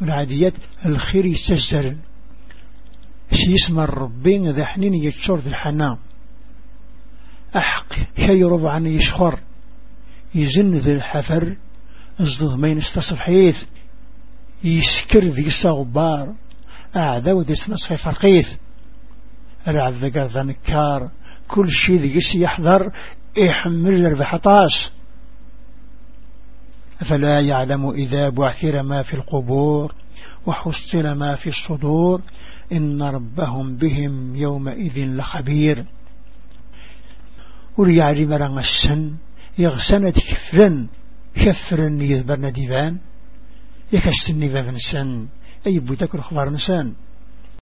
والعاديات الخير يستجزر شي اسم الربين ذا حنين يتشور ذي الحنام أحق شي ربعا يشخر. يزن ذي الحفر. الزض ما ينستصف حيث. يسكر ذي الصغبار. أعدى ودي سنصفي فرقيث العب ذا ذا نكار. كل شي ذي يحضر يحمل ذي حطاس أفلا يعلم إذا بعثر ما في القبور وحصل ما في الصدور إن ربهم بهم يومئذ لخبير. وليعلم رغسن يغسن كفرا كفرا يذبرن ديفان يكشتني بابنسان أي بوتك الخبار نسان